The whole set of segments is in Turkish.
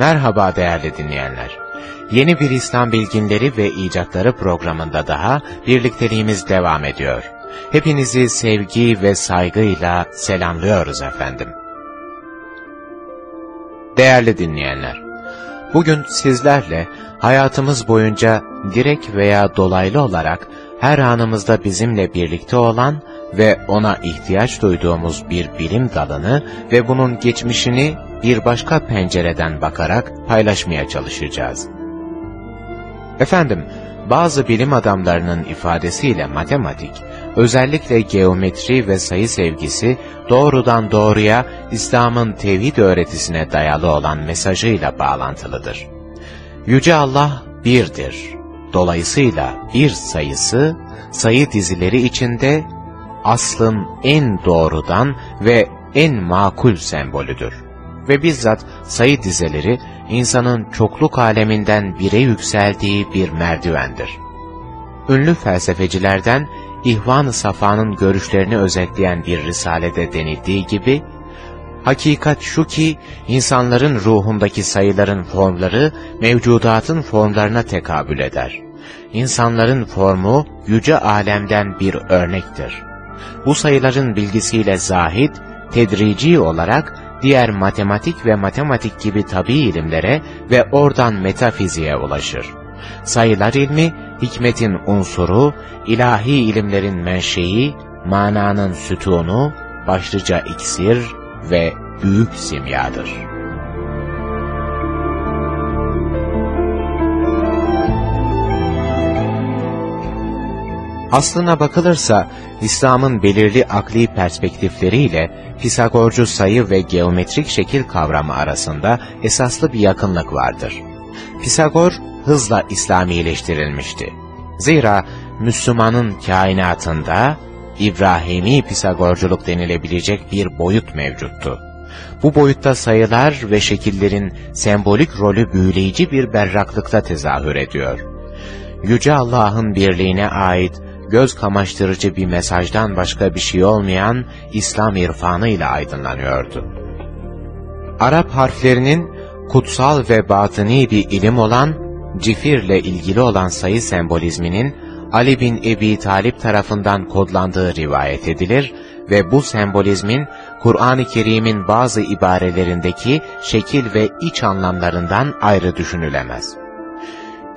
Merhaba değerli dinleyenler. Yeni bir İslam Bilginleri ve İcatları programında daha birlikteliğimiz devam ediyor. Hepinizi sevgi ve saygıyla selamlıyoruz efendim. Değerli dinleyenler, bugün sizlerle hayatımız boyunca direkt veya dolaylı olarak her anımızda bizimle birlikte olan ve ona ihtiyaç duyduğumuz bir bilim dalını ve bunun geçmişini bir başka pencereden bakarak paylaşmaya çalışacağız. Efendim, bazı bilim adamlarının ifadesiyle matematik, özellikle geometri ve sayı sevgisi doğrudan doğruya İslam'ın tevhid öğretisine dayalı olan mesajıyla bağlantılıdır. Yüce Allah birdir. Dolayısıyla bir sayısı, sayı dizileri içinde aslın en doğrudan ve en makul sembolüdür. Ve bizzat sayı dizeleri insanın çokluk aleminden bire yükseldiği bir merdivendir. Ünlü felsefecilerden İhvan-ı Safa'nın görüşlerini özetleyen bir risalede denildiği gibi, Hakikat şu ki, insanların ruhundaki sayıların formları, mevcudatın formlarına tekabül eder. İnsanların formu, yüce alemden bir örnektir. Bu sayıların bilgisiyle zahid, tedrici olarak diğer matematik ve matematik gibi tabi ilimlere ve oradan metafiziğe ulaşır. Sayılar ilmi, hikmetin unsuru, ilahi ilimlerin menşei, mananın sütunu, başlıca iksir ve büyük simyadır. Aslına bakılırsa, İslam'ın belirli akli perspektifleriyle Pisagorcu sayı ve geometrik şekil kavramı arasında esaslı bir yakınlık vardır. Pisagor, hızla İslamileştirilmişti. Zira Müslümanın kainatında İbrahimi Pisagorculuk denilebilecek bir boyut mevcuttu. Bu boyutta sayılar ve şekillerin sembolik rolü büyüleyici bir berraklıkta tezahür ediyor. Yüce Allah'ın birliğine ait göz kamaştırıcı bir mesajdan başka bir şey olmayan İslam irfanı ile aydınlanıyordu. Arap harflerinin kutsal ve batıni bir ilim olan, cifirle ilgili olan sayı sembolizminin Ali bin Ebi Talip tarafından kodlandığı rivayet edilir ve bu sembolizmin Kur'an-ı Kerim'in bazı ibarelerindeki şekil ve iç anlamlarından ayrı düşünülemez.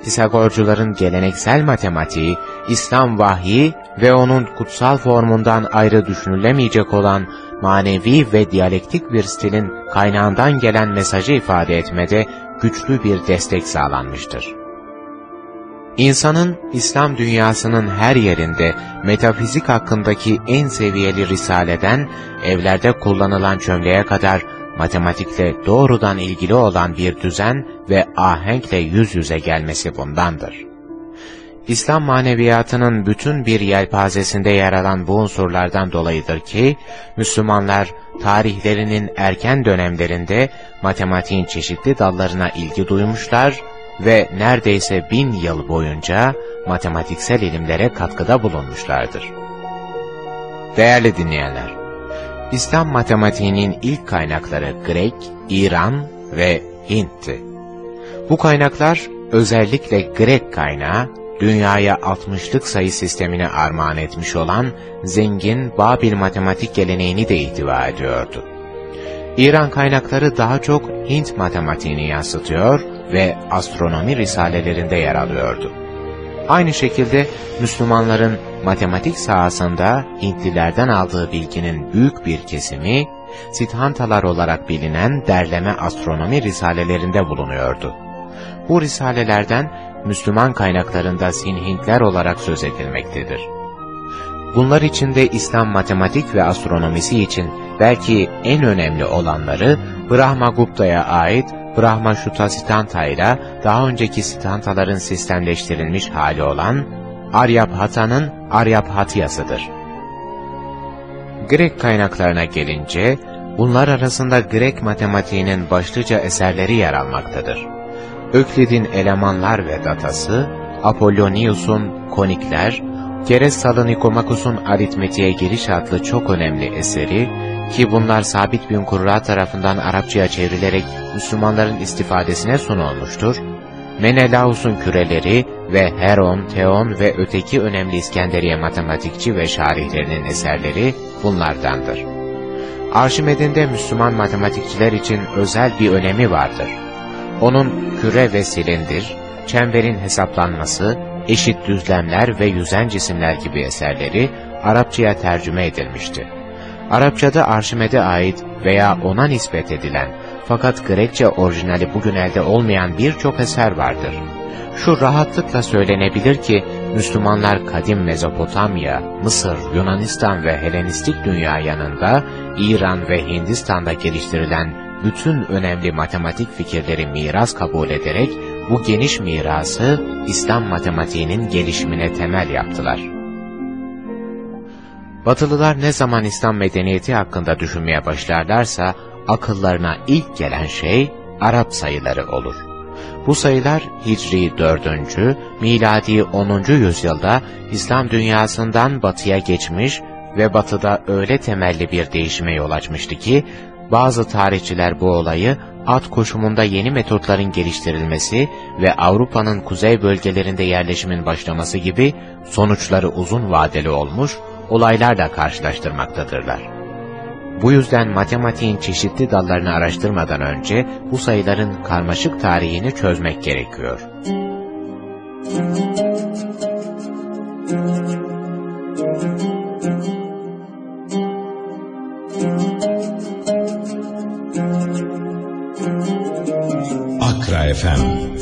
Pisagorcuların geleneksel matematiği, İslam vahyi ve onun kutsal formundan ayrı düşünülemeyecek olan manevi ve diyalektik bir stilin kaynağından gelen mesajı ifade etmede güçlü bir destek sağlanmıştır. İnsanın İslam dünyasının her yerinde metafizik hakkındaki en seviyeli risaleden evlerde kullanılan çömleğe kadar matematikle doğrudan ilgili olan bir düzen ve ahenkle yüz yüze gelmesi bundandır. İslam maneviyatının bütün bir yelpazesinde yer alan bu unsurlardan dolayıdır ki, Müslümanlar tarihlerinin erken dönemlerinde matematiğin çeşitli dallarına ilgi duymuşlar ve neredeyse bin yıl boyunca matematiksel ilimlere katkıda bulunmuşlardır. Değerli dinleyenler, İslam matematiğinin ilk kaynakları Grek, İran ve Hint'ti. Bu kaynaklar özellikle Grek kaynağı, dünyaya 60'lık sayı sistemini armağan etmiş olan zengin Babil matematik geleneğini de ihtiva ediyordu. İran kaynakları daha çok Hint matematiğini yansıtıyor ve astronomi risalelerinde yer alıyordu. Aynı şekilde Müslümanların matematik sahasında Hintlilerden aldığı bilginin büyük bir kesimi, Siddhantalar olarak bilinen derleme astronomi risalelerinde bulunuyordu. Bu risalelerden Müslüman kaynaklarında Sinhintler olarak söz edilmektedir. Bunlar içinde İslam matematik ve astronomisi için belki en önemli olanları Brahma Gupta'ya ait Brahma Shutta Siddhanta ile daha önceki Siddhantaların sistemleştirilmiş hali olan Aryabhata'nın Aryabhatiyasıdır. Grek kaynaklarına gelince, bunlar arasında Grek matematiğinin başlıca eserleri yer almaktadır. Öklid'in Elemanlar ve Datası, Apollonius'un Konikler, Keres Nikomakus'un Aritmetiğe Giriş adlı çok önemli eseri, ki bunlar Sabit bin Kurra tarafından Arapçaya çevrilerek Müslümanların istifadesine sunulmuştur, Menelaus'un küreleri ve Heron, Theon ve öteki önemli İskenderiye matematikçi ve şarihlerinin eserleri bunlardandır. Arşimed'in de Müslüman matematikçiler için özel bir önemi vardır. Onun küre ve silindir, çemberin hesaplanması, eşit düzlemler ve yüzen cisimler gibi eserleri Arapçaya tercüme edilmişti. Arapçada Arşimed'e ait veya ona nispet edilen fakat Grekçe orijinali bugün elde olmayan birçok eser vardır. Şu rahatlıkla söylenebilir ki Müslümanlar kadim Mezopotamya, Mısır, Yunanistan ve Helenistik dünya yanında İran ve Hindistan'da geliştirilen bütün önemli matematik fikirleri miras kabul ederek bu geniş mirası İslam matematiğinin gelişimine temel yaptılar. Batılılar ne zaman İslam medeniyeti hakkında düşünmeye başlarlarsa akıllarına ilk gelen şey Arap sayıları olur. Bu sayılar Hicri 4. miladi 10. yüzyılda İslam dünyasından batıya geçmiş ve batıda öyle temelli bir değişime yol açmıştı ki, bazı tarihçiler bu olayı at koşumunda yeni metotların geliştirilmesi ve Avrupa'nın kuzey bölgelerinde yerleşimin başlaması gibi sonuçları uzun vadeli olmuş olaylarla karşılaştırmaktadırlar. Bu yüzden matematiğin çeşitli dallarını araştırmadan önce bu sayıların karmaşık tarihini çözmek gerekiyor. Akra FM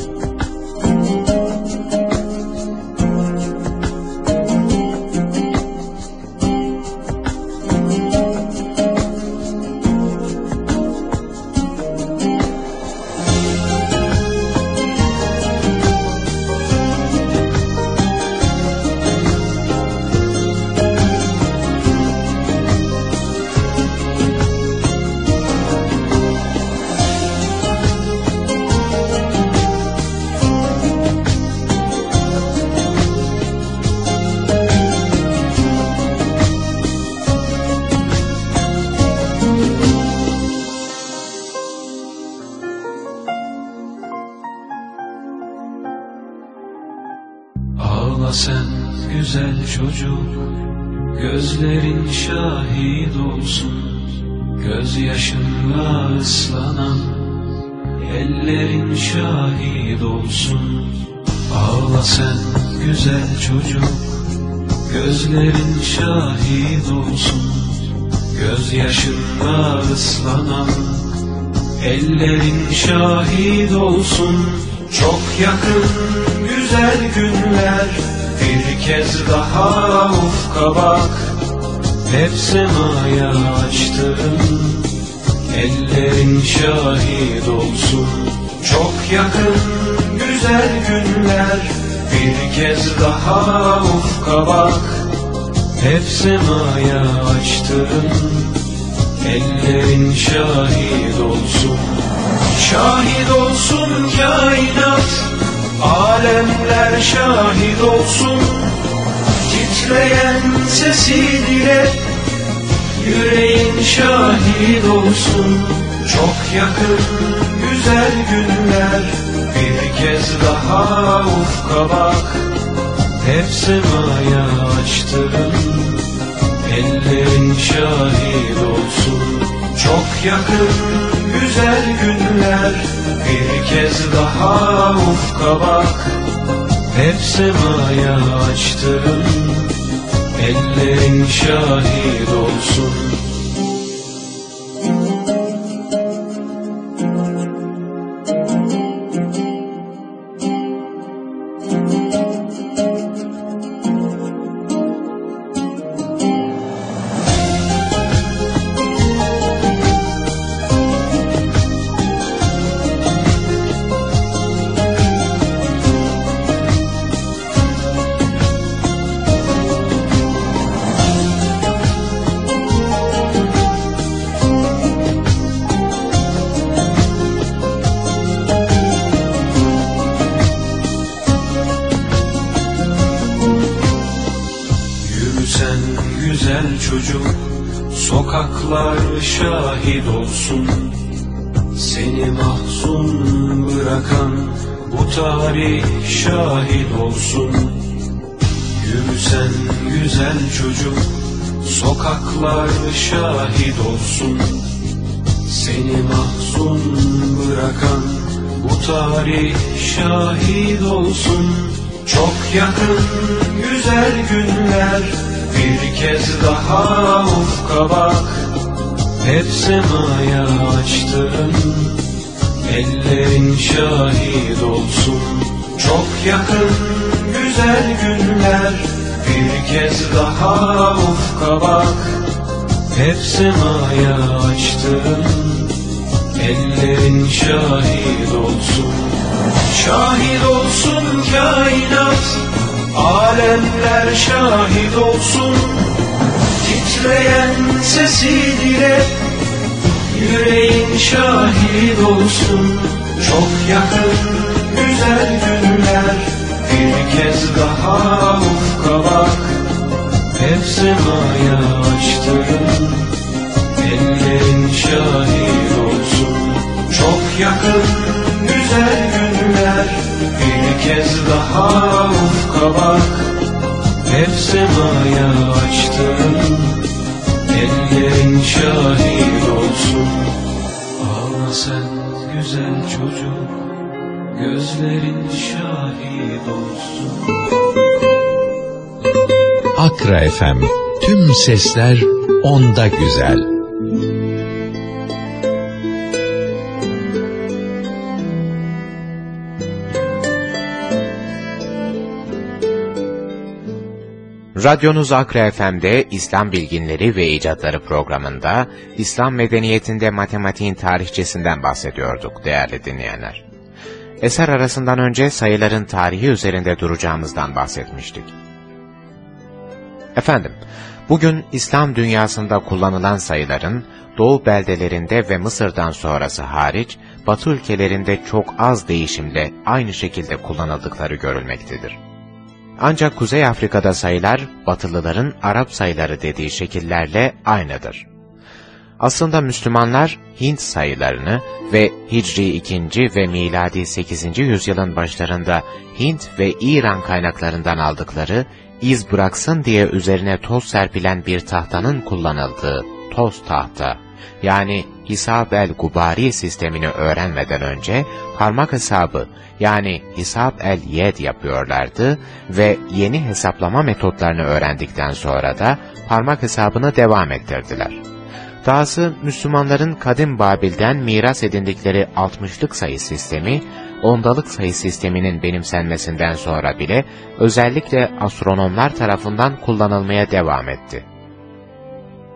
çocuk Gözlerin şahit olsun. Gözyaşınla ıslanan Ellerin şahit olsun. Çok yakın güzel günler Bir kez daha ufka bak Hep semaya açtın Ellerin şahit olsun. Çok yakın güzel günler bir kez daha ufka bak. Hep semaya açtın Ellerin şahit olsun. Şahit olsun kainat. Alemler şahit olsun. Titreyen sesi dile. Yüreğin şahit olsun. Çok yakın güzel günler. Bir kez daha ufka bak. Hep semaya açtın Ellerin şahit olsun. Çok yakın güzel günler. Bir kez daha ufka bak. Hep semaya açtın Ellerin şahit olsun yakın güzel günler. Bir kez daha ufka bak Hep semaya açtın Ellerin şahit olsun. Çok yakın güzel günler. Bir kez daha ufka bak Hep semaya açtın Ellerin şahit olsun Şahit olsun kainat Alemler şahit olsun. Titreyen sesi dile Yüreğin şahit olsun. Çok yakın güzel günler Bir kez daha ufka bak Hep semaya açtın Ellerin şahit olsun. Çok yakın güzel günler Bir kez daha ufka bak. Hep semaya açtın. Ellerin şahit olsun. Ağla sen güzel çocuk. Gözlerin şahit olsun. Akra FM. Tüm sesler onda güzel. Radyonuz Akra FM'de İslam Bilginleri ve İcatları programında İslam medeniyetinde matematiğin tarihçesinden bahsediyorduk değerli dinleyenler. Eser arasından önce sayıların tarihi üzerinde duracağımızdan bahsetmiştik. Efendim, bugün İslam dünyasında kullanılan sayıların Doğu beldelerinde ve Mısır'dan sonrası hariç, Batı ülkelerinde çok az değişimle aynı şekilde kullanıldıkları görülmektedir. Ancak Kuzey Afrika'da sayılar, Batılıların Arap sayıları dediği şekillerle aynıdır. Aslında Müslümanlar Hint sayılarını ve Hicri 2. ve miladi 8. yüzyılın başlarında Hint ve İran kaynaklarından aldıkları, iz bıraksın diye üzerine toz serpilen bir tahtanın kullanıldığı toz tahta, yani Hisab el-Gubari sistemini öğrenmeden önce parmak hesabı yani Hisab el-Yed yapıyorlardı ve yeni hesaplama metotlarını öğrendikten sonra da parmak hesabını devam ettirdiler. Dahası Müslümanların kadim Babil'den miras edindikleri altmışlık sayı sistemi, ondalık sayı sisteminin benimsenmesinden sonra bile özellikle astronomlar tarafından kullanılmaya devam etti.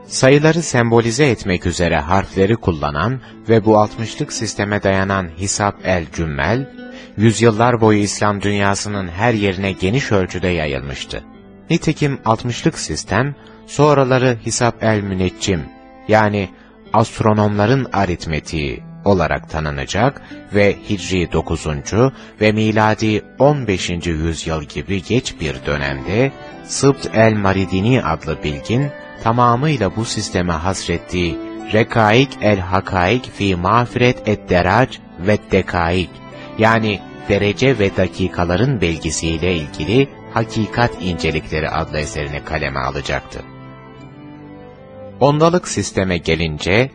Sayıları sembolize etmek üzere harfleri kullanan ve bu altmışlık sisteme dayanan Hisap el-Cümmel, yüzyıllar boyu İslam dünyasının her yerine geniş ölçüde yayılmıştı. Nitekim altmışlık sistem, sonraları Hisap el-Müneccim, yani astronomların aritmetiği olarak tanınacak ve Hicri 9. ve miladi 15. yüzyıl gibi geç bir dönemde Sıbt el-Maridini adlı bilgin, tamamıyla bu sisteme hasrettiği Rekaik el-Hakaik fi mağfiret et-derac ve dekaik yani derece ve dakikaların belgisiyle ilgili Hakikat İncelikleri adlı eserini kaleme alacaktı. Ondalık sisteme gelince,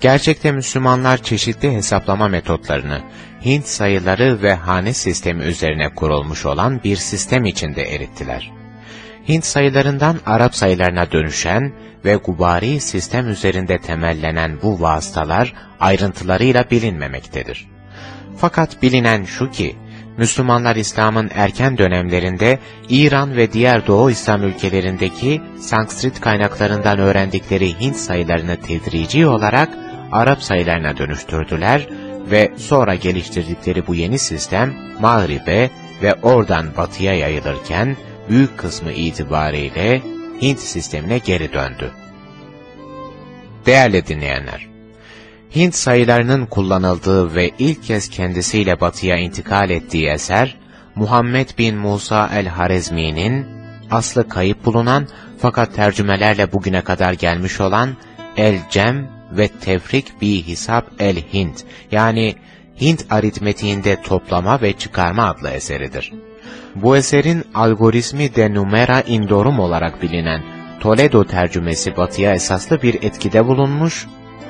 Gerçekte Müslümanlar çeşitli hesaplama metotlarını, Hint sayıları ve hane sistemi üzerine kurulmuş olan bir sistem içinde erittiler. Hint sayılarından Arap sayılarına dönüşen ve gubari sistem üzerinde temellenen bu vasıtalar ayrıntılarıyla bilinmemektedir. Fakat bilinen şu ki, Müslümanlar İslam'ın erken dönemlerinde İran ve diğer Doğu İslam ülkelerindeki Sanskrit kaynaklarından öğrendikleri Hint sayılarını tedrici olarak Arap sayılarına dönüştürdüler ve sonra geliştirdikleri bu yeni sistem Mağrib'e ve oradan batıya yayılırken büyük kısmı itibariyle Hint sistemine geri döndü. Değerli dinleyenler, Hint sayılarının kullanıldığı ve ilk kez kendisiyle batıya intikal ettiği eser, Muhammed bin Musa el-Harezmi'nin aslı kayıp bulunan fakat tercümelerle bugüne kadar gelmiş olan El-Cem ve Tefrik bi Hisap el-Hint yani Hint aritmetiğinde toplama ve çıkarma adlı eseridir. Bu eserin algoritmi de numera indorum olarak bilinen Toledo tercümesi batıya esaslı bir etkide bulunmuş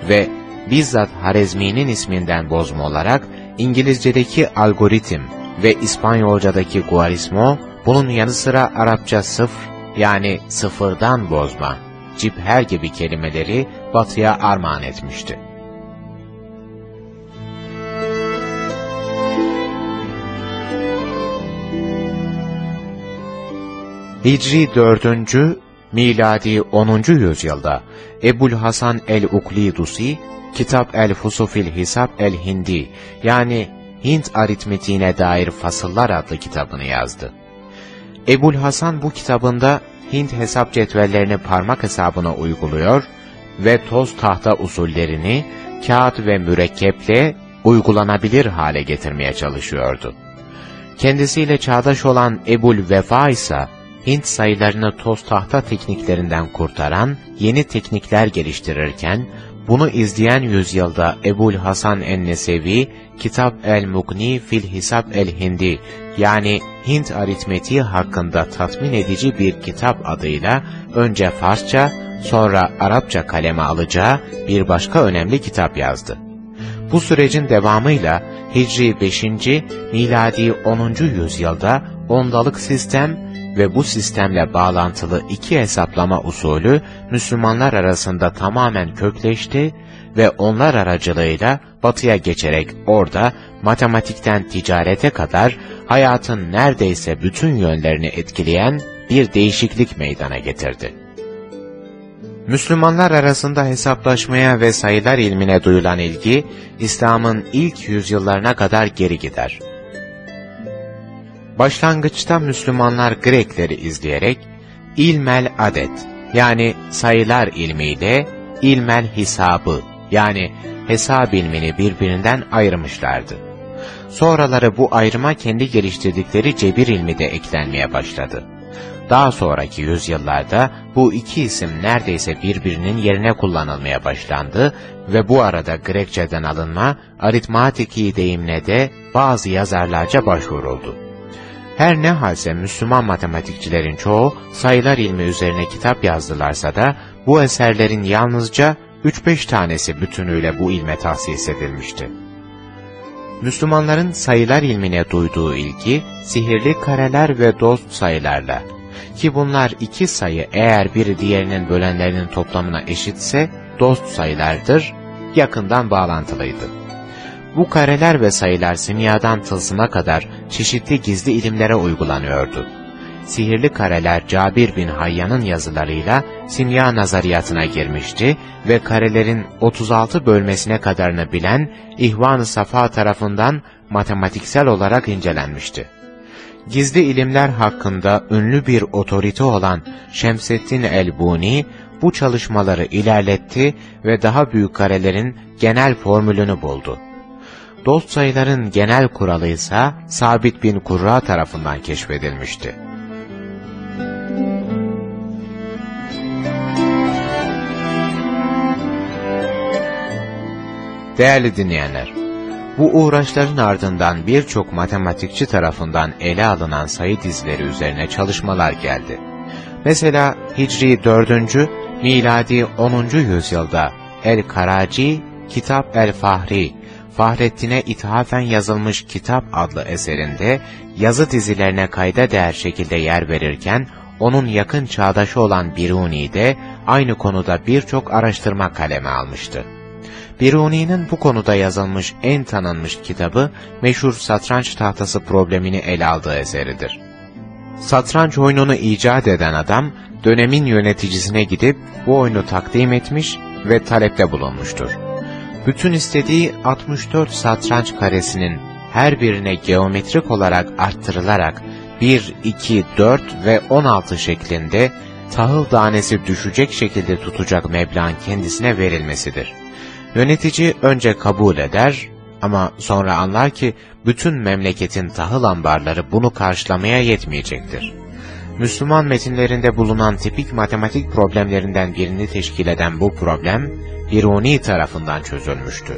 ve bizzat Harezmi'nin isminden bozma olarak İngilizce'deki algoritim ve İspanyolca'daki guarismo, bunun yanı sıra Arapça sıfır yani sıfırdan bozma, cipher gibi kelimeleri batıya armağan etmişti. Hicri 4. miladi 10. yüzyılda Ebul Hasan el-Uklidusi, Kitap el-Fusufil Hisap el-Hindi yani Hint aritmetiğine dair fasıllar adlı kitabını yazdı. Ebul Hasan bu kitabında Hint hesap cetvellerini parmak hesabına uyguluyor ve toz tahta usullerini kağıt ve mürekkeple uygulanabilir hale getirmeye çalışıyordu. Kendisiyle çağdaş olan Ebul Vefa ise Hint sayılarını toz tahta tekniklerinden kurtaran yeni teknikler geliştirirken, bunu izleyen yüzyılda Ebul Hasan en-Nesevi, Kitap el-Mugni fil Hisab el-Hindi yani Hint aritmetiği hakkında tatmin edici bir kitap adıyla önce Farsça, sonra Arapça kaleme alacağı bir başka önemli kitap yazdı. Bu sürecin devamıyla Hicri 5. miladi 10. yüzyılda ondalık sistem ve bu sistemle bağlantılı iki hesaplama usulü Müslümanlar arasında tamamen kökleşti ve onlar aracılığıyla batıya geçerek orada matematikten ticarete kadar hayatın neredeyse bütün yönlerini etkileyen bir değişiklik meydana getirdi. Müslümanlar arasında hesaplaşmaya ve sayılar ilmine duyulan ilgi, İslam'ın ilk yüzyıllarına kadar geri gider. Başlangıçta Müslümanlar Grekleri izleyerek ilmel adet yani sayılar ilmiyle ilmel hisabı yani hesap ilmini birbirinden ayırmışlardı. Sonraları bu ayrıma kendi geliştirdikleri cebir ilmi de eklenmeye başladı. Daha sonraki yüzyıllarda bu iki isim neredeyse birbirinin yerine kullanılmaya başlandı ve bu arada Grekçeden alınma aritmatiki deyimle de bazı yazarlarca başvuruldu. Her ne halse Müslüman matematikçilerin çoğu sayılar ilmi üzerine kitap yazdılarsa da bu eserlerin yalnızca 3-5 tanesi bütünüyle bu ilme tahsis edilmişti. Müslümanların sayılar ilmine duyduğu ilgi sihirli kareler ve dost sayılarla ki bunlar iki sayı eğer biri diğerinin bölenlerinin toplamına eşitse dost sayılardır, yakından bağlantılıydı. Bu kareler ve sayılar simyadan tılsıma kadar çeşitli gizli ilimlere uygulanıyordu. Sihirli kareler Cabir bin Hayyan'ın yazılarıyla simya nazariyatına girmişti ve karelerin 36 bölmesine kadarını bilen İhvan-ı Safa tarafından matematiksel olarak incelenmişti. Gizli ilimler hakkında ünlü bir otorite olan Şemseddin el-Buni, bu çalışmaları ilerletti ve daha büyük karelerin genel formülünü buldu. Dost sayıların genel kuralı ise Sabit bin Kurra tarafından keşfedilmişti. Değerli dinleyenler, bu uğraşların ardından birçok matematikçi tarafından ele alınan sayı dizileri üzerine çalışmalar geldi. Mesela Hicri 4. miladi 10. yüzyılda El-Karaci Kitap el-Fahri, Fahrettin'e ithafen yazılmış Kitap adlı eserinde yazı dizilerine kayda değer şekilde yer verirken, onun yakın çağdaşı olan Biruni de aynı konuda birçok araştırma kaleme almıştı. Biruni'nin bu konuda yazılmış en tanınmış kitabı meşhur satranç tahtası problemini ele aldığı eseridir. Satranç oyununu icat eden adam, dönemin yöneticisine gidip bu oyunu takdim etmiş ve talepte bulunmuştur. Bütün istediği 64 satranç karesinin her birine geometrik olarak arttırılarak 1, 2, 4 ve 16 şeklinde tahıl tanesi düşecek şekilde tutacak meblağın kendisine verilmesidir. Yönetici önce kabul eder ama sonra anlar ki bütün memleketin tahıl ambarları bunu karşılamaya yetmeyecektir. Müslüman metinlerinde bulunan tipik matematik problemlerinden birini teşkil eden bu problem, Biruni tarafından çözülmüştü.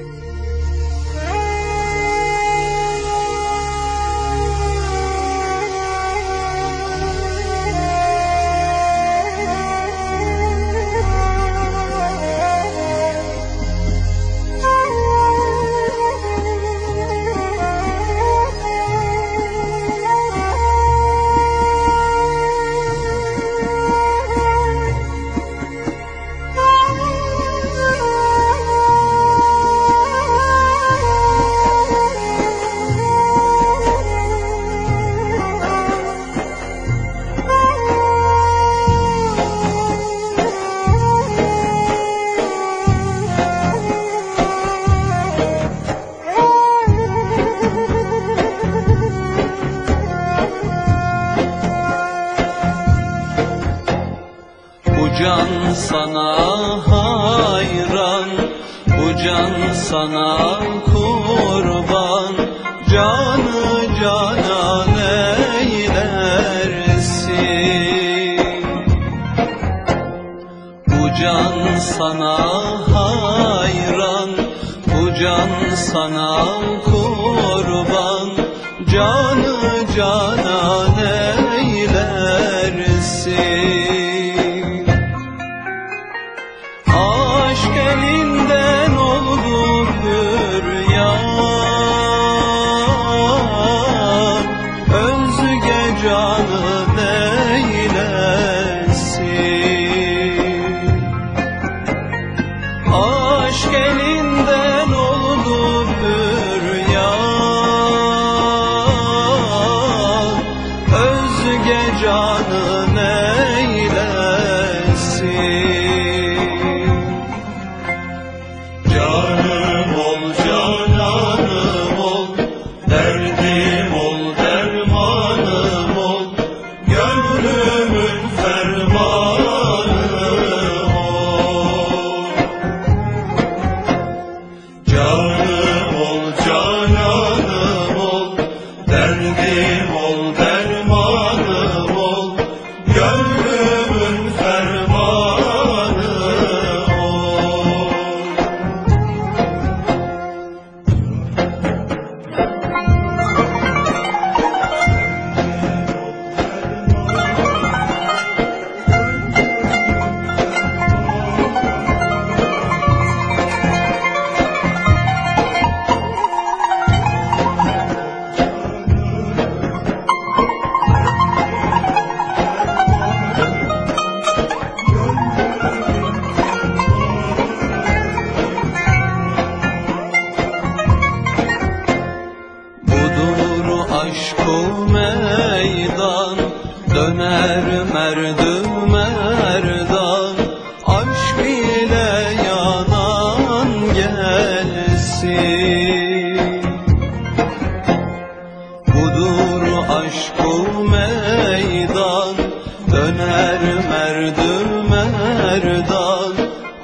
Döner merdur merdan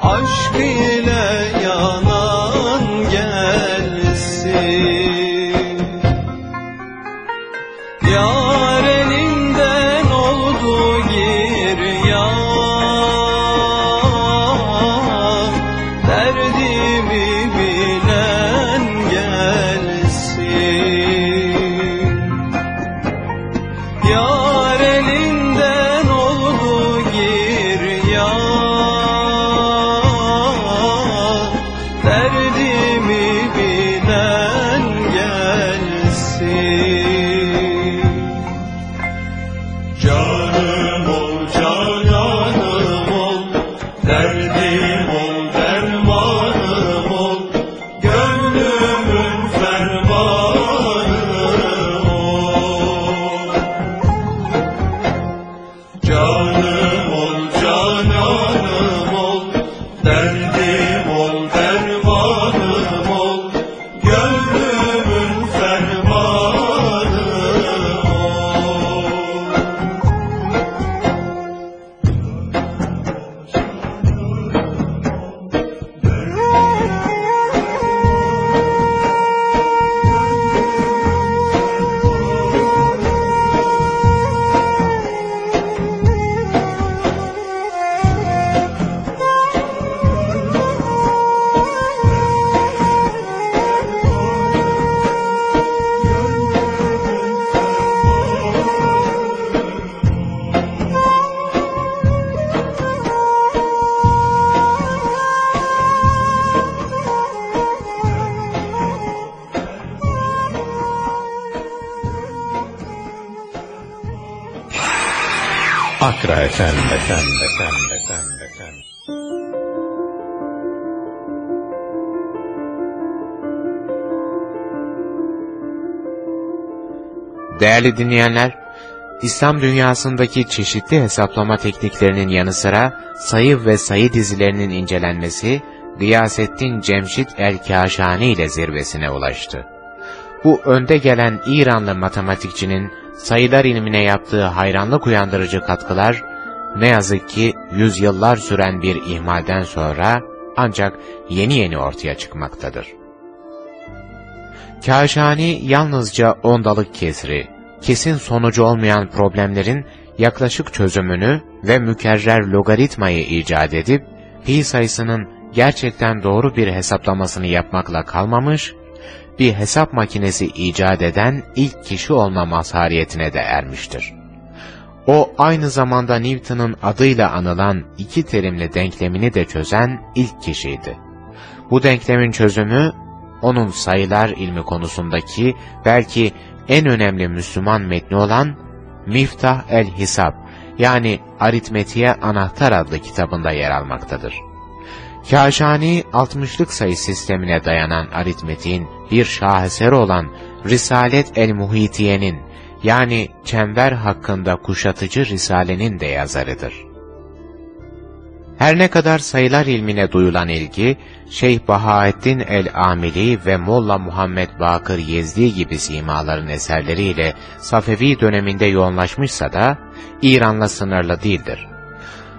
Aşk ile FM, FM, FM, FM, FM. Değerli dinleyenler, İslam dünyasındaki çeşitli hesaplama tekniklerinin yanı sıra sayı ve sayı dizilerinin incelenmesi, Gıyasettin Cemşit el-Kâşani ile zirvesine ulaştı. Bu önde gelen İranlı matematikçinin sayılar ilmine yaptığı hayranlık uyandırıcı katkılar, ne yazık ki yüzyıllar süren bir ihmalden sonra ancak yeni yeni ortaya çıkmaktadır. Kâşani yalnızca ondalık kesri, kesin sonucu olmayan problemlerin yaklaşık çözümünü ve mükerrer logaritmayı icat edip, pi sayısının gerçekten doğru bir hesaplamasını yapmakla kalmamış, bir hesap makinesi icat eden ilk kişi olma mazhariyetine de ermiştir. O aynı zamanda Newton'un adıyla anılan iki terimli denklemini de çözen ilk kişiydi. Bu denklemin çözümü, onun sayılar ilmi konusundaki belki en önemli Müslüman metni olan Miftah el-Hisab yani Aritmetiğe Anahtar adlı kitabında yer almaktadır. Kâşani, 60'lık sayı sistemine dayanan aritmetiğin bir şaheseri olan Risalet el-Muhitiye'nin yani çember hakkında kuşatıcı Risale'nin de yazarıdır. Her ne kadar sayılar ilmine duyulan ilgi, Şeyh Bahaettin el-Amili ve Molla Muhammed Bakır Yezdi gibi simaların eserleriyle Safevi döneminde yoğunlaşmışsa da, İran'la sınırlı değildir.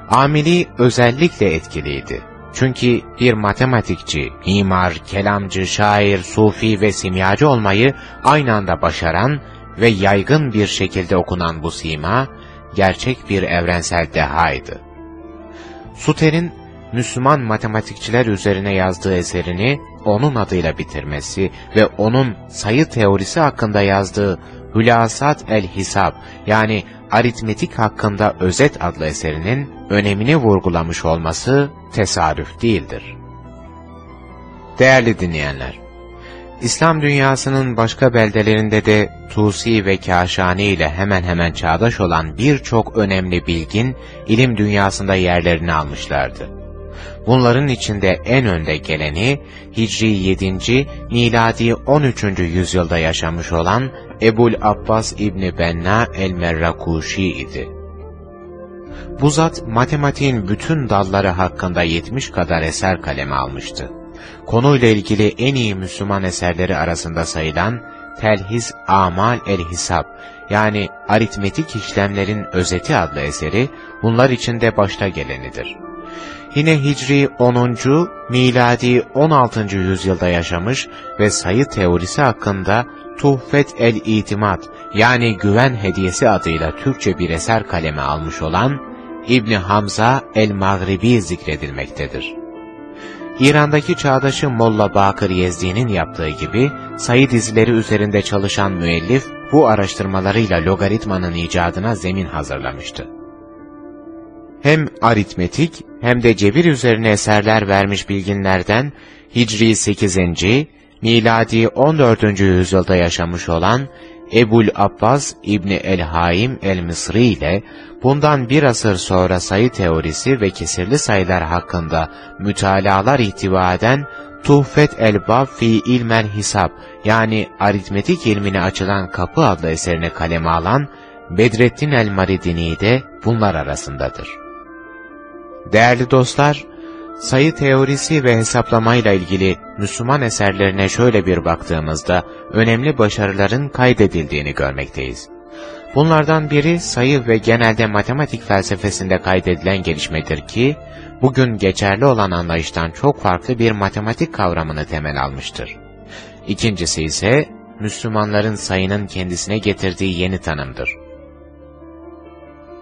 Amili özellikle etkiliydi. Çünkü bir matematikçi, mimar, kelamcı, şair, sufi ve simyacı olmayı aynı anda başaran ve yaygın bir şekilde okunan bu sima, gerçek bir evrensel dehaydı. Suter'in Müslüman matematikçiler üzerine yazdığı eserini onun adıyla bitirmesi ve onun sayı teorisi hakkında yazdığı Hülasat el-Hisab yani aritmetik hakkında özet adlı eserinin önemini vurgulamış olması tesadüf değildir. Değerli dinleyenler, İslam dünyasının başka beldelerinde de Tusi ve Kâşani ile hemen hemen çağdaş olan birçok önemli bilgin ilim dünyasında yerlerini almışlardı. Bunların içinde en önde geleni Hicri 7. miladi 13. yüzyılda yaşamış olan Ebul Abbas İbni Benna el-Merrakuşi idi. Bu zat matematiğin bütün dalları hakkında 70 kadar eser kaleme almıştı. Konuyla ilgili en iyi Müslüman eserleri arasında sayılan Telhiz Amal el-Hisab yani aritmetik işlemlerin özeti adlı eseri bunlar içinde başta gelenidir. Yine Hicri 10. miladi 16. yüzyılda yaşamış ve sayı teorisi hakkında Tuhfet el-İtimat yani güven hediyesi adıyla Türkçe bir eser kaleme almış olan İbni Hamza el-Mağribi zikredilmektedir. İran'daki çağdaşı Molla Bakır Yezdi'nin yaptığı gibi sayı dizileri üzerinde çalışan müellif bu araştırmalarıyla logaritmanın icadına zemin hazırlamıştı. Hem aritmetik hem de cebir üzerine eserler vermiş bilginlerden Hicri 8. miladi 14. yüzyılda yaşamış olan Ebul Abbas İbni el-Haim el-Mısri ile bundan bir asır sonra sayı teorisi ve kesirli sayılar hakkında mütalalar ihtiva eden Tuhfet el-Bab fi ilmel hisab yani aritmetik ilmine açılan kapı adlı eserine kaleme alan Bedrettin el-Maridini de bunlar arasındadır. Değerli dostlar, sayı teorisi ve hesaplamayla ilgili Müslüman eserlerine şöyle bir baktığımızda önemli başarıların kaydedildiğini görmekteyiz. Bunlardan biri sayı ve genelde matematik felsefesinde kaydedilen gelişmedir ki, bugün geçerli olan anlayıştan çok farklı bir matematik kavramını temel almıştır. İkincisi ise, Müslümanların sayının kendisine getirdiği yeni tanımdır.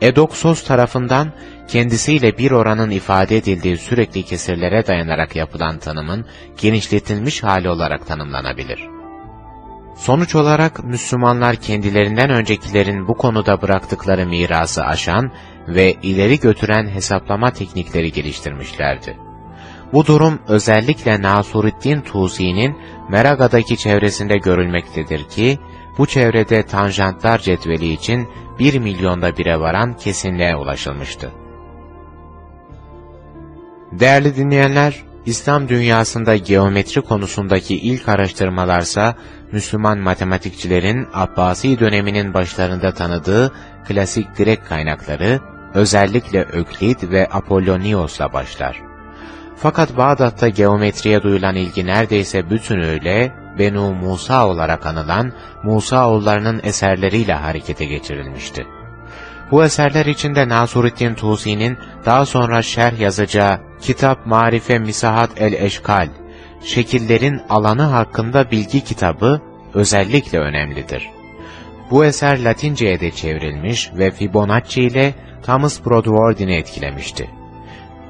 Edoksos tarafından kendisiyle bir oranın ifade edildiği sürekli kesirlere dayanarak yapılan tanımın genişletilmiş hali olarak tanımlanabilir. Sonuç olarak Müslümanlar kendilerinden öncekilerin bu konuda bıraktıkları mirası aşan ve ileri götüren hesaplama teknikleri geliştirmişlerdi. Bu durum özellikle Nasuruddin Tusi'nin Meraga'daki çevresinde görülmektedir ki, bu çevrede tanjantlar cetveli için 1 milyonda bire varan kesinliğe ulaşılmıştı. Değerli dinleyenler, İslam dünyasında geometri konusundaki ilk araştırmalarsa, Müslüman matematikçilerin Abbasi döneminin başlarında tanıdığı klasik direk kaynakları, özellikle Öklit ve Apollonios'la başlar. Fakat Bağdat'ta geometriye duyulan ilgi neredeyse bütünüyle Benu Musa olarak anılan Musa oğullarının eserleriyle harekete geçirilmişti. Bu eserler içinde Nasuruddin Tusi'nin daha sonra şerh yazacağı Kitap Marife Misahat el-Eşkal, Şekillerin Alanı hakkında bilgi kitabı özellikle önemlidir. Bu eser Latince'ye de çevrilmiş ve Fibonacci ile Thomas Brodwardin'i etkilemişti.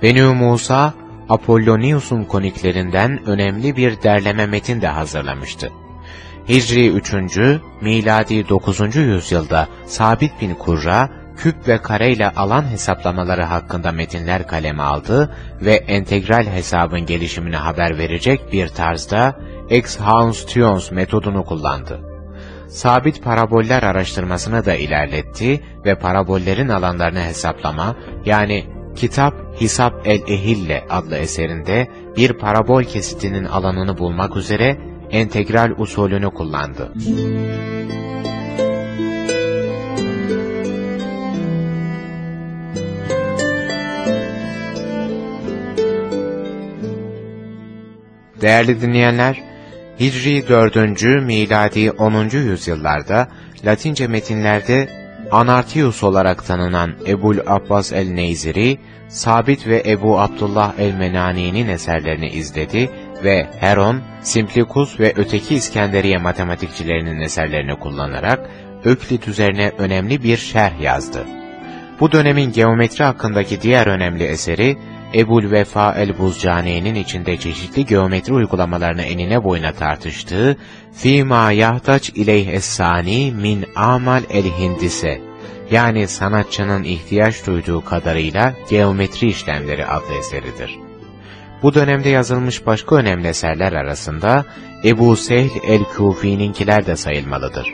Benü Musa, Apollonius'un koniklerinden önemli bir derleme metin de hazırlamıştı. Hicri 3. miladi 9. yüzyılda Sabit bin Kurra, küp ve kareyle alan hesaplamaları hakkında metinler kaleme aldı ve entegral hesabın gelişimini haber verecek bir tarzda X-Hauntions metodunu kullandı. Sabit paraboller araştırmasını da ilerletti ve parabollerin alanlarını hesaplama, yani Kitap Hisap el-Ehille adlı eserinde bir parabol kesitinin alanını bulmak üzere entegral usulünü kullandı. Değerli dinleyenler, Hicri 4. miladi 10. yüzyıllarda Latince metinlerde Anartius olarak tanınan Ebul Abbas el-Neyziri, Sabit ve Ebu Abdullah el-Menani'nin eserlerini izledi ve Heron, Simplicus ve öteki İskenderiye matematikçilerinin eserlerini kullanarak Öklit üzerine önemli bir şerh yazdı. Bu dönemin geometri hakkındaki diğer önemli eseri, Ebul Vefa el-Buzcani'nin içinde çeşitli geometri uygulamalarını enine boyuna tartıştığı Fîmâ yahtaç ileyh es-sani min amal el-hindise yani sanatçının ihtiyaç duyduğu kadarıyla geometri işlemleri adlı eseridir. Bu dönemde yazılmış başka önemli eserler arasında Ebu Sehl el-Kufi'ninkiler de sayılmalıdır.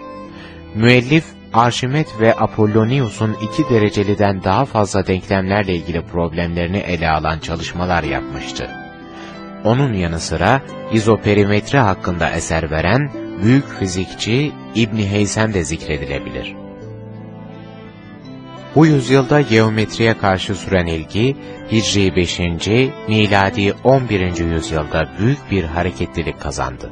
Müellif, Arşimet ve Apollonius'un iki dereceliden daha fazla denklemlerle ilgili problemlerini ele alan çalışmalar yapmıştı. Onun yanı sıra izoperimetri hakkında eser veren büyük fizikçi İbni Heysem de zikredilebilir. Bu yüzyılda geometriye karşı süren ilgi, Hicri 5. miladi 11. yüzyılda büyük bir hareketlilik kazandı.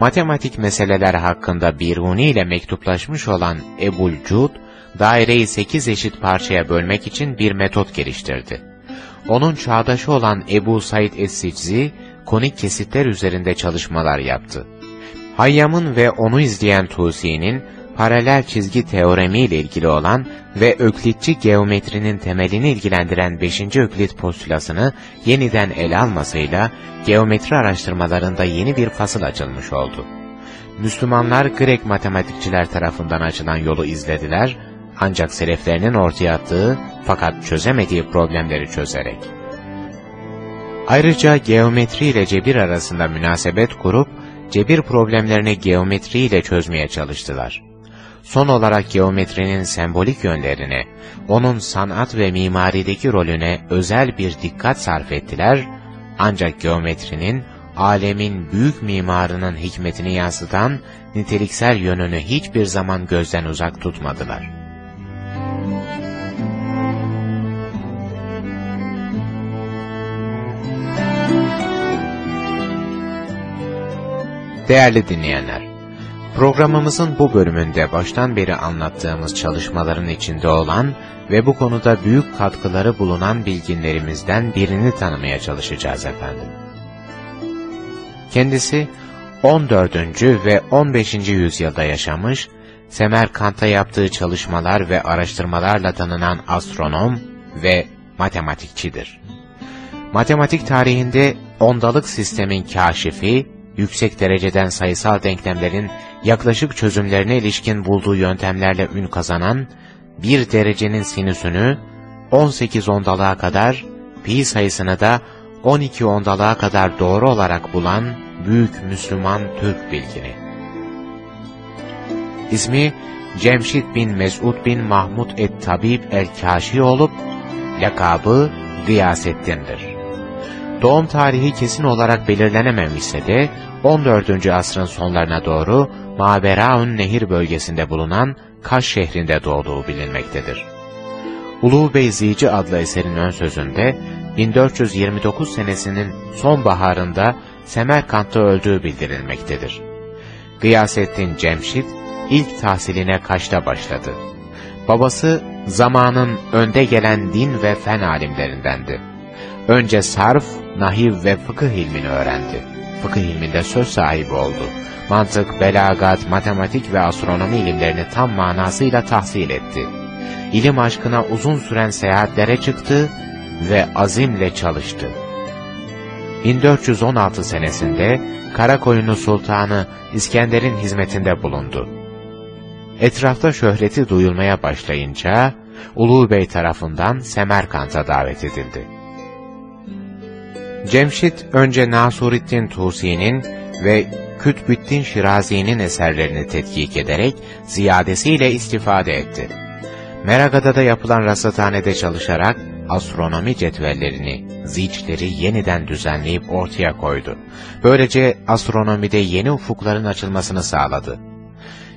Matematik meseleler hakkında Biruni ile mektuplaşmış olan Ebul Cud, daireyi 8 eşit parçaya bölmek için bir metot geliştirdi. Onun çağdaşı olan Ebu Said Es-Siczi, konik kesitler üzerinde çalışmalar yaptı. Hayyam'ın ve onu izleyen Tusi'nin paralel çizgi teoremi ile ilgili olan ve öklitçi geometrinin temelini ilgilendiren 5. öklit postulasını yeniden ele almasıyla geometri araştırmalarında yeni bir fasıl açılmış oldu. Müslümanlar Grek matematikçiler tarafından açılan yolu izlediler ancak seleflerinin ortaya attığı fakat çözemediği problemleri çözerek. Ayrıca geometri ile cebir arasında münasebet kurup, cebir problemlerini geometri ile çözmeye çalıştılar. Son olarak geometrinin sembolik yönlerine, onun sanat ve mimarideki rolüne özel bir dikkat sarf ettiler, ancak geometrinin, alemin büyük mimarının hikmetini yansıtan niteliksel yönünü hiçbir zaman gözden uzak tutmadılar. Değerli dinleyenler, Programımızın bu bölümünde baştan beri anlattığımız çalışmaların içinde olan ve bu konuda büyük katkıları bulunan bilginlerimizden birini tanımaya çalışacağız efendim. Kendisi 14. ve 15. yüzyılda yaşamış, Semerkant'ta yaptığı çalışmalar ve araştırmalarla tanınan astronom ve matematikçidir. Matematik tarihinde ondalık sistemin kaşifi, yüksek dereceden sayısal denklemlerin yaklaşık çözümlerine ilişkin bulduğu yöntemlerle ün kazanan, bir derecenin sinüsünü 18 ondalığa kadar, pi sayısını da 12 ondalığa kadar doğru olarak bulan büyük Müslüman Türk bilgini. İsmi Cemşit bin Mesud bin Mahmud et-Tabib el-Kaşi olup, lakabı Gıyasettin'dir. Doğum tarihi kesin olarak belirlenememişse de 14. asrın sonlarına doğru Maveraun Nehir bölgesinde bulunan Kaş şehrinde doğduğu bilinmektedir. Ulu Beyzici adlı eserin ön sözünde 1429 senesinin sonbaharında Semerkant'ta öldüğü bildirilmektedir. Gıyasettin Cemşit ilk tahsiline Kaş'ta başladı. Babası zamanın önde gelen din ve fen alimlerindendi. Önce sarf, nahiv ve fıkıh ilmini öğrendi. Fıkıh ilminde söz sahibi oldu. Mantık, belagat, matematik ve astronomi ilimlerini tam manasıyla tahsil etti. İlim aşkına uzun süren seyahatlere çıktı ve azimle çalıştı. 1416 senesinde Karakoyunlu Sultanı İskender'in hizmetinde bulundu. Etrafta şöhreti duyulmaya başlayınca Ulu Bey tarafından Semerkant'a davet edildi. Cemşit önce Nasurettin Tusi'nin ve Kütbüttin Şirazi'nin eserlerini tetkik ederek ziyadesiyle istifade etti. Meraga'da da yapılan rasathanede çalışarak astronomi cetvellerini, ziçleri yeniden düzenleyip ortaya koydu. Böylece astronomide yeni ufukların açılmasını sağladı.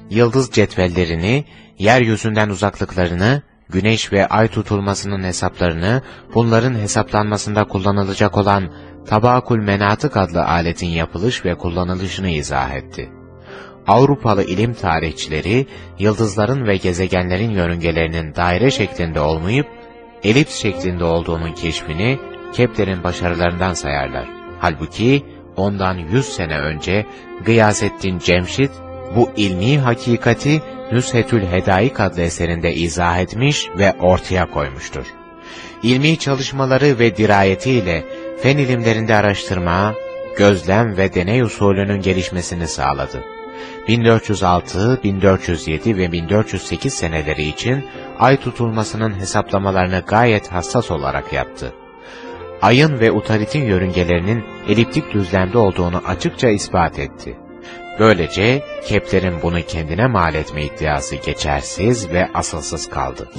Yıldız cetvellerini, yeryüzünden uzaklıklarını, güneş ve ay tutulmasının hesaplarını, bunların hesaplanmasında kullanılacak olan Tabakul Menatık adlı aletin yapılış ve kullanılışını izah etti. Avrupalı ilim tarihçileri, yıldızların ve gezegenlerin yörüngelerinin daire şeklinde olmayıp, elips şeklinde olduğunun keşfini Kepler'in başarılarından sayarlar. Halbuki ondan yüz sene önce Gıyasettin Cemşit bu ilmi hakikati Nüshetül Hedaik adlı eserinde izah etmiş ve ortaya koymuştur. İlmi çalışmaları ve dirayetiyle fen ilimlerinde araştırma, gözlem ve deney usulünün gelişmesini sağladı. 1406, 1407 ve 1408 seneleri için ay tutulmasının hesaplamalarını gayet hassas olarak yaptı. Ayın ve utaritin yörüngelerinin eliptik düzlemde olduğunu açıkça ispat etti. Böylece Kepler'in bunu kendine mal etme iddiası geçersiz ve asılsız kaldı.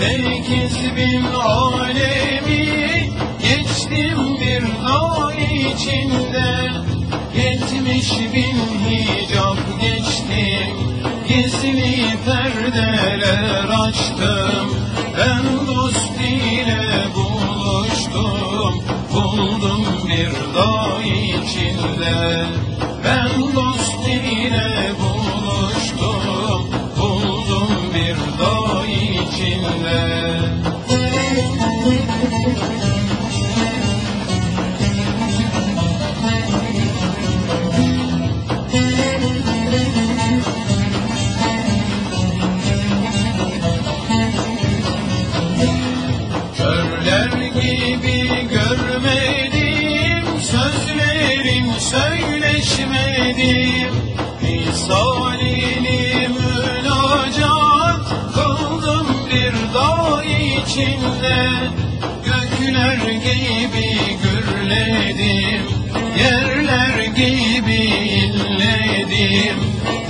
Sekiz bin alemi geçtim bir dağ içinde. Yetmiş bin hicap geçtim Gizli perdeler açtım. Ben dost ile buluştum Buldum bir dağ içinde. Ben dost ile buluştum içinde içinde. Gökler gibi gürledim, yerler gibi inledim.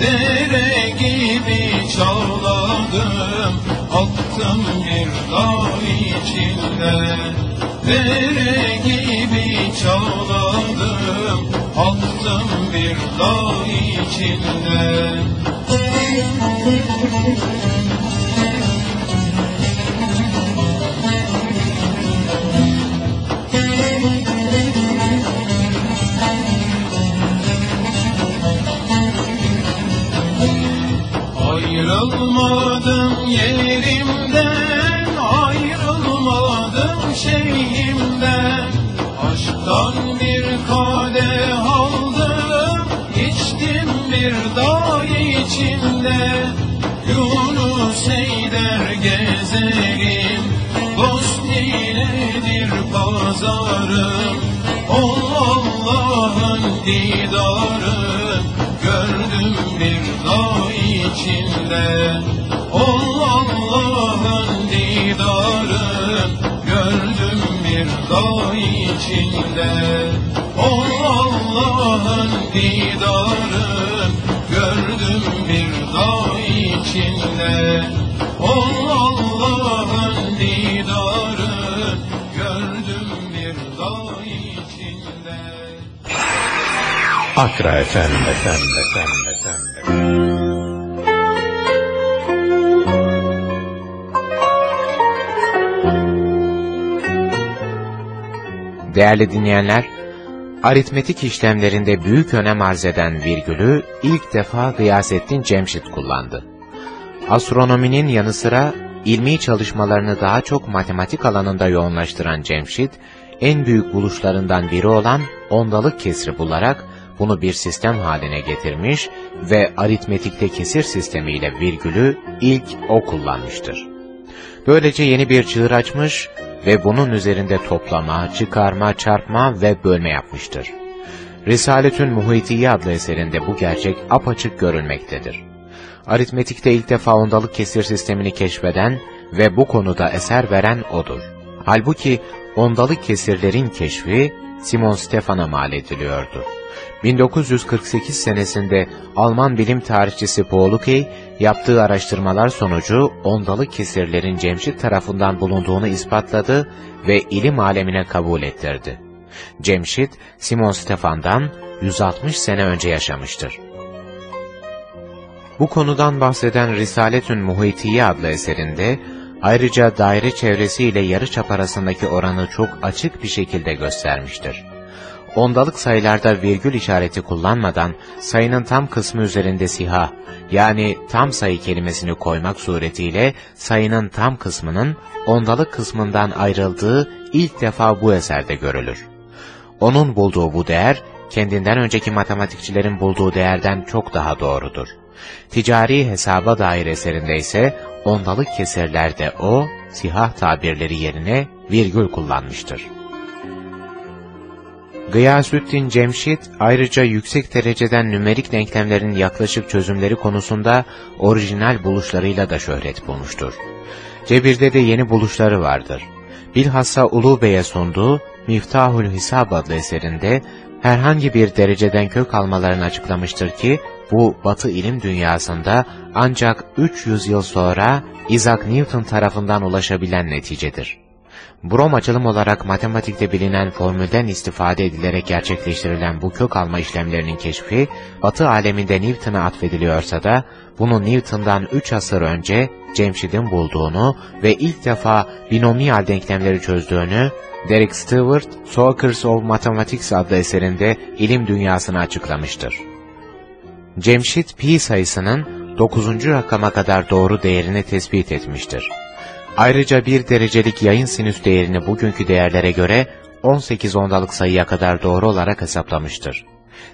Dere gibi çağladım, aktım bir dağ içinde. Dere gibi çağladım, aktım bir dağ içinde. Ayrılmadım yerimden, ayrılmadım şeyimden. Aşktan bir kadeh aldım, içtim bir dağ içinde. Yunus Eyder gezerim, dost eyledim. bir pazarım Ol Allah'ın didarı Gördüm bir dağ içinde. Ol Allah'ın didarı Gördüm bir dağ içinde. Ol Allah'ın didarı Gördüm bir dağ içinde. Ol Allah'ın didarı Akra efendim efendim efendim efendim. Değerli dinleyenler, aritmetik işlemlerinde büyük önem arz eden virgülü ilk defa Gıyasettin Cemşit kullandı. Astronominin yanı sıra ilmi çalışmalarını daha çok matematik alanında yoğunlaştıran Cemşit, en büyük buluşlarından biri olan ondalık kesri bularak bunu bir sistem haline getirmiş ve aritmetikte kesir sistemiyle virgülü ilk o kullanmıştır. Böylece yeni bir çığır açmış ve bunun üzerinde toplama, çıkarma, çarpma ve bölme yapmıştır. Risaletün Muhitiye adlı eserinde bu gerçek apaçık görülmektedir. Aritmetikte ilk defa ondalık kesir sistemini keşfeden ve bu konuda eser veren odur. Halbuki ondalık kesirlerin keşfi Simon Stefan'a mal ediliyordu. 1948 senesinde Alman bilim tarihçisi Paul Key yaptığı araştırmalar sonucu ondalık kesirlerin Cemşit tarafından bulunduğunu ispatladı ve ilim alemine kabul ettirdi. Cemşit, Simon Stefan'dan 160 sene önce yaşamıştır. Bu konudan bahseden Risaletün Muhitiye adlı eserinde, ayrıca daire çevresi ile yarıçap arasındaki oranı çok açık bir şekilde göstermiştir. Ondalık sayılarda virgül işareti kullanmadan sayının tam kısmı üzerinde siha yani tam sayı kelimesini koymak suretiyle sayının tam kısmının ondalık kısmından ayrıldığı ilk defa bu eserde görülür. Onun bulduğu bu değer kendinden önceki matematikçilerin bulduğu değerden çok daha doğrudur. Ticari hesaba dair eserinde ise ondalık kesirlerde o, sihah tabirleri yerine virgül kullanmıştır. Gıyasüddin Cemşit ayrıca yüksek dereceden nümerik denklemlerin yaklaşık çözümleri konusunda orijinal buluşlarıyla da şöhret bulmuştur. Cebir'de de yeni buluşları vardır. Bilhassa Ulu Bey'e sunduğu Miftahul Hisab adlı eserinde herhangi bir dereceden kök almalarını açıklamıştır ki, bu batı ilim dünyasında ancak 300 yıl sonra Isaac Newton tarafından ulaşabilen neticedir. Brom açılım olarak matematikte bilinen formülden istifade edilerek gerçekleştirilen bu kök alma işlemlerinin keşfi, Batı aleminde Newton'a atfediliyorsa da, bunu Newton'dan 3 asır önce Cemşid'in bulduğunu ve ilk defa binomiyal denklemleri çözdüğünü, Derek Stewart, Soakers of Mathematics adlı eserinde ilim dünyasını açıklamıştır. Cemşit pi sayısının 9. rakama kadar doğru değerini tespit etmiştir. Ayrıca bir derecelik yayın sinüs değerini bugünkü değerlere göre 18 ondalık sayıya kadar doğru olarak hesaplamıştır.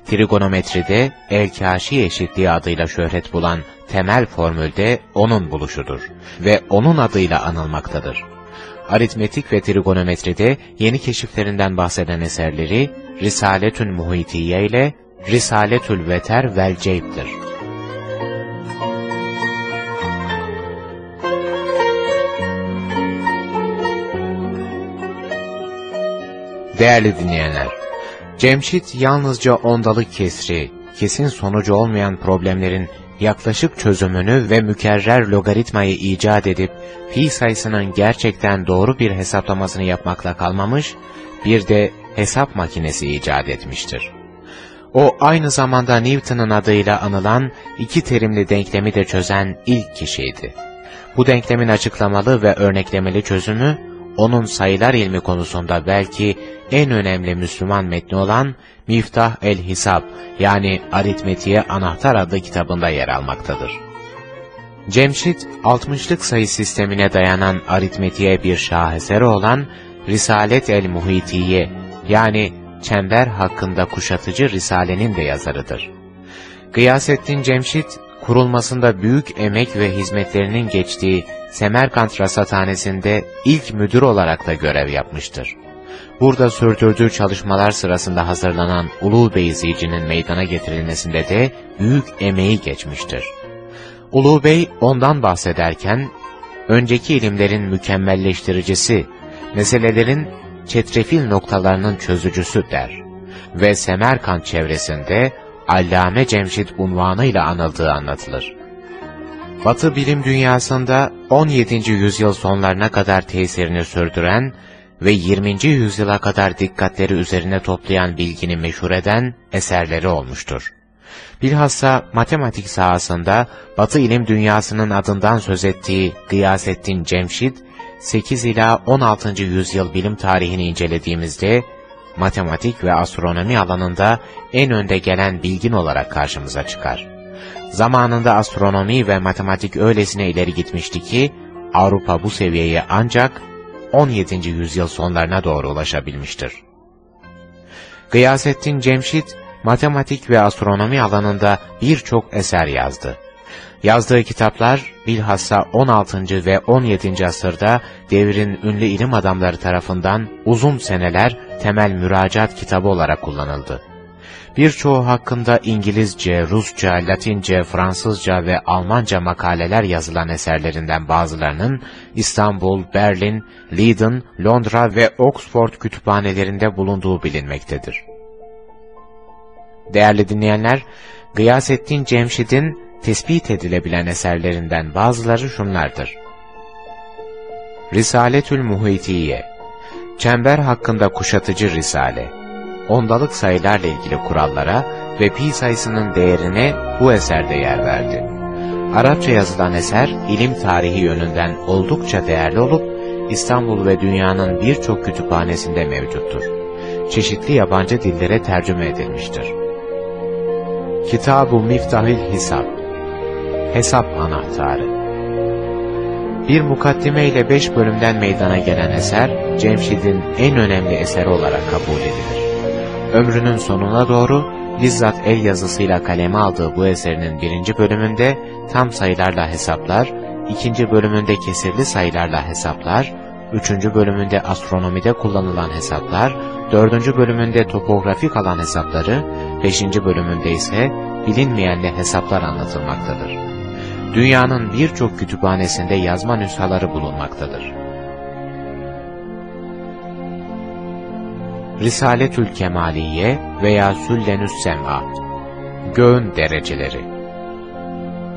Trigonometride el-Kaşi eşitliği adıyla şöhret bulan temel formülde onun buluşudur ve onun adıyla anılmaktadır. Aritmetik ve trigonometride yeni keşiflerinden bahseden eserleri Risaletün Muhitiye ile Risaletül Veter vel Ceyb'dir. Değerli dinleyenler, Cemşit yalnızca ondalık kesri, kesin sonucu olmayan problemlerin yaklaşık çözümünü ve mükerrer logaritmayı icat edip pi sayısının gerçekten doğru bir hesaplamasını yapmakla kalmamış, bir de hesap makinesi icat etmiştir. O aynı zamanda Newton'un adıyla anılan iki terimli denklemi de çözen ilk kişiydi. Bu denklemin açıklamalı ve örneklemeli çözümü, onun sayılar ilmi konusunda belki en önemli Müslüman metni olan Miftah el-Hisab yani Aritmetiğe Anahtar adlı kitabında yer almaktadır. Cemşit, 60'lık sayı sistemine dayanan aritmetiğe bir şaheseri olan Risalet el-Muhitiye yani çember hakkında kuşatıcı Risale'nin de yazarıdır. Gıyasettin Cemşit, kurulmasında büyük emek ve hizmetlerinin geçtiği Semerkant Rasathanesi'nde ilk müdür olarak da görev yapmıştır. Burada sürdürdüğü çalışmalar sırasında hazırlanan Ulu Beyzici'nin meydana getirilmesinde de büyük emeği geçmiştir. Ulu Bey ondan bahsederken, önceki ilimlerin mükemmelleştiricisi, meselelerin çetrefil noktalarının çözücüsü der ve Semerkant çevresinde Allame Cemşit unvanıyla anıldığı anlatılır. Batı bilim dünyasında 17. yüzyıl sonlarına kadar tesirini sürdüren ve 20. yüzyıla kadar dikkatleri üzerine toplayan bilgini meşhur eden eserleri olmuştur. Bilhassa matematik sahasında Batı ilim dünyasının adından söz ettiği Gıyasettin Cemşid, 8 ila 16. yüzyıl bilim tarihini incelediğimizde, matematik ve astronomi alanında en önde gelen bilgin olarak karşımıza çıkar. Zamanında astronomi ve matematik öylesine ileri gitmişti ki, Avrupa bu seviyeye ancak 17. yüzyıl sonlarına doğru ulaşabilmiştir. Gıyasettin Cemşit, matematik ve astronomi alanında birçok eser yazdı. Yazdığı kitaplar bilhassa 16. ve 17. asırda devrin ünlü ilim adamları tarafından uzun seneler temel müracaat kitabı olarak kullanıldı. Birçoğu hakkında İngilizce, Rusça, Latince, Fransızca ve Almanca makaleler yazılan eserlerinden bazılarının İstanbul, Berlin, Leiden, Londra ve Oxford kütüphanelerinde bulunduğu bilinmektedir. Değerli dinleyenler, Gıyasettin Cemşid'in tespit edilebilen eserlerinden bazıları şunlardır. Risaletül Muhitiye Çember hakkında kuşatıcı risale ondalık sayılarla ilgili kurallara ve pi sayısının değerine bu eserde yer verdi. Arapça yazılan eser, ilim tarihi yönünden oldukça değerli olup, İstanbul ve dünyanın birçok kütüphanesinde mevcuttur. Çeşitli yabancı dillere tercüme edilmiştir. Kitab-ı Miftahil Hisab Hesap Anahtarı Bir mukaddime ile beş bölümden meydana gelen eser, Cemşid'in en önemli eseri olarak kabul edilir. Ömrünün sonuna doğru bizzat el yazısıyla kaleme aldığı bu eserinin birinci bölümünde tam sayılarla hesaplar, ikinci bölümünde kesirli sayılarla hesaplar, üçüncü bölümünde astronomide kullanılan hesaplar, dördüncü bölümünde topografik alan hesapları, beşinci bölümünde ise bilinmeyenli hesaplar anlatılmaktadır. Dünyanın birçok kütüphanesinde yazma nüshaları bulunmaktadır. Risaletül Kemaliye veya Süllenüs Sem'a Göğün Dereceleri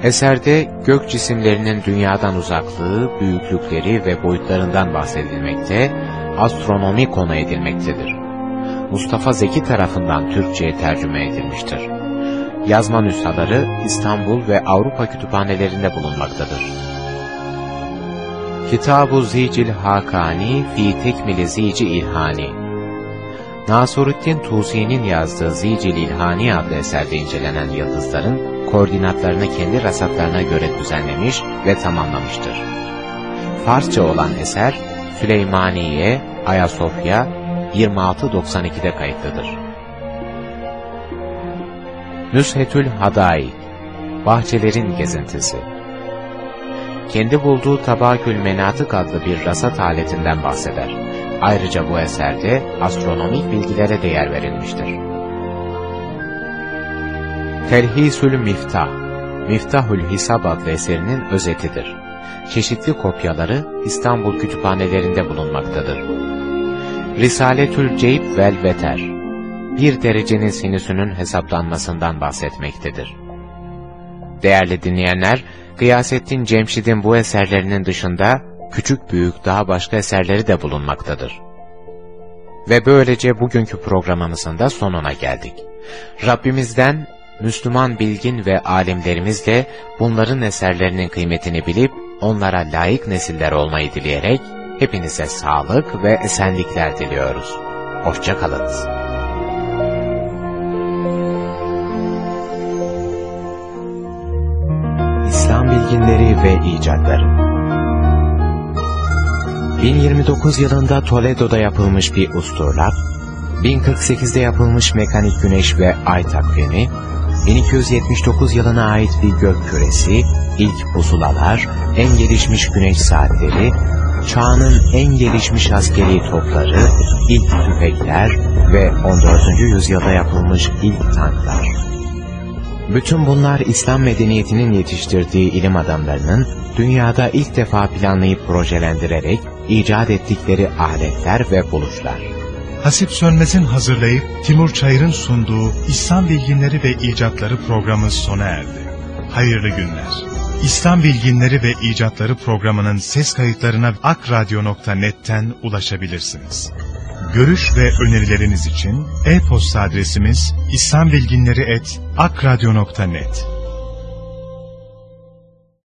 Eserde gök cisimlerinin dünyadan uzaklığı, büyüklükleri ve boyutlarından bahsedilmekte, astronomi konu edilmektedir. Mustafa Zeki tarafından Türkçe'ye tercüme edilmiştir. Yazma nüshaları İstanbul ve Avrupa kütüphanelerinde bulunmaktadır. Kitab-ı Zicil Hakani fi Tekmili Zici İlhani Nasuruddin Tusi'nin yazdığı Zicil İlhani adlı eserde incelenen yıldızların koordinatlarını kendi rasatlarına göre düzenlemiş ve tamamlamıştır. Farsça olan eser Süleymaniye, Ayasofya 2692'de kayıtlıdır. Nüshetül Hadai Bahçelerin Gezintisi Kendi bulduğu Tabakül Menatık adlı bir rasat aletinden bahseder. Ayrıca bu eserde astronomik bilgilere de yer verilmiştir. Telhisül Miftah, Miftahül Hisab adlı eserinin özetidir. Çeşitli kopyaları İstanbul kütüphanelerinde bulunmaktadır. Risaletül Ceyb vel Veter, bir derecenin sinüsünün hesaplanmasından bahsetmektedir. Değerli dinleyenler, Gıyasettin Cemşid'in bu eserlerinin dışında küçük büyük daha başka eserleri de bulunmaktadır. Ve böylece bugünkü programımızın da sonuna geldik. Rabbimizden Müslüman bilgin ve alimlerimizle bunların eserlerinin kıymetini bilip onlara layık nesiller olmayı dileyerek hepinize sağlık ve esenlikler diliyoruz. Hoşçakalınız. İslam bilginleri ve icatları 1029 yılında Toledo'da yapılmış bir usturlap, 1048'de yapılmış mekanik güneş ve ay takvimi, 1279 yılına ait bir gök küresi, ilk pusulalar, en gelişmiş güneş saatleri, çağının en gelişmiş askeri topları, ilk tüfekler ve 14. yüzyılda yapılmış ilk tanklar. Bütün bunlar İslam medeniyetinin yetiştirdiği ilim adamlarının dünyada ilk defa planlayıp projelendirerek icat ettikleri aletler ve buluşlar. Hasip Sönmez'in hazırlayıp Timur Çayır'ın sunduğu İslam Bilginleri ve İcatları programı sona erdi. Hayırlı günler. İslam Bilginleri ve İcatları programının ses kayıtlarına akradyo.net'ten ulaşabilirsiniz. Görüş ve önerileriniz için e-posta adresimiz islambilginleri.akradyo.net